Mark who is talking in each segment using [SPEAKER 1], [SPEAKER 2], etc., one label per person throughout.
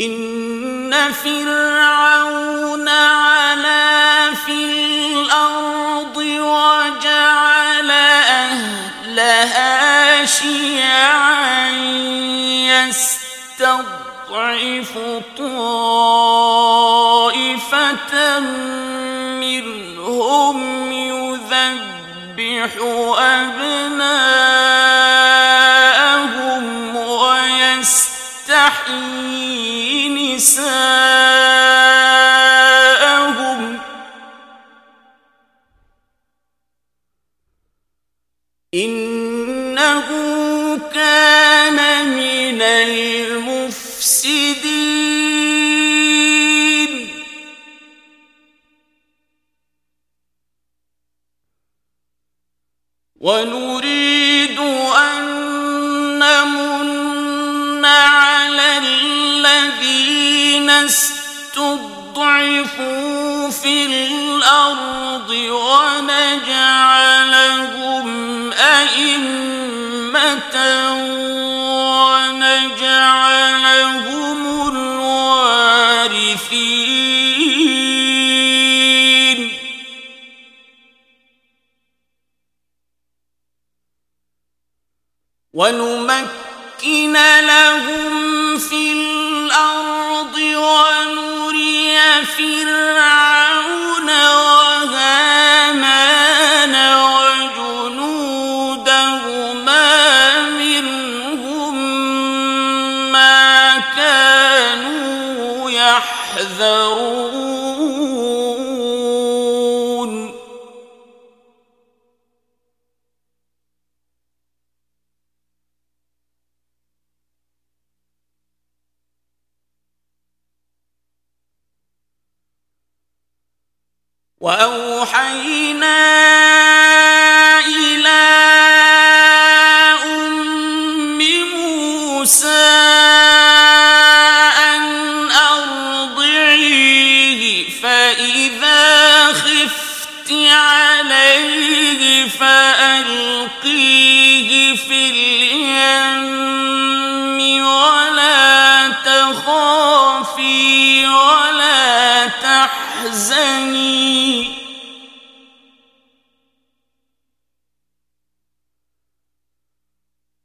[SPEAKER 1] ان فرعون علا في الأرض وجعل اهلها شيعا يستضعف طائفة يذبح أبناءهم ويستحيي ونريد أن نمن على الذين استضعفوا في الأرض ونجعل ونجعلهم الوارثين. ونمكن لهم في الأرض ونري فرعون تحذرون وأوحينا إلى أم موسى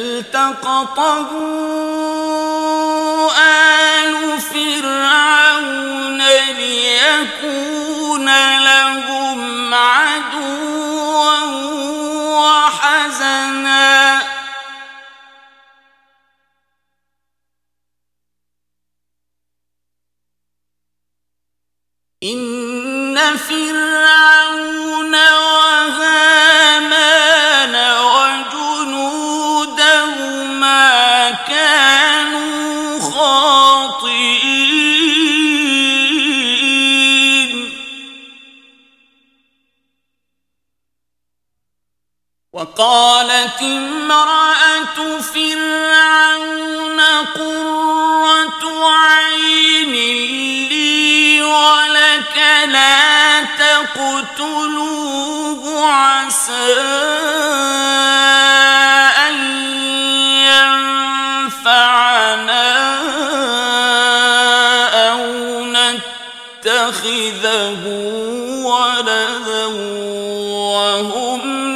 [SPEAKER 1] التقطه آل فرعون ليكون لهم عدوا وحزنا. إن فرعون وقالت امرأة فرعون قرة عين لي ولك لا تقتلوه عسى أن ينفعنا أو نتخذه ولدا وهم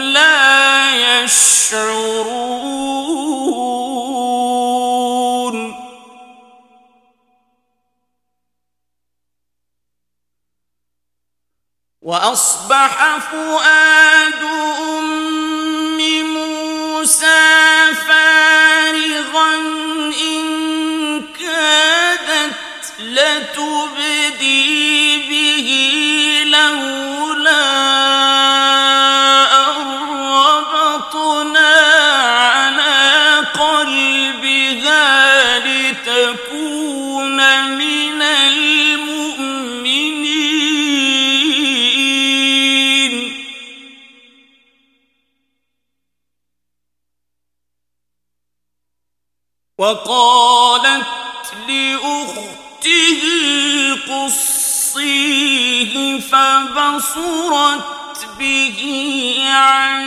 [SPEAKER 1] تشعرون وأصبح فؤاد أم موسى فارغا إن كادت لتبدي تكون من المؤمنين. وقالت لأخته قصيه فبصرت به عن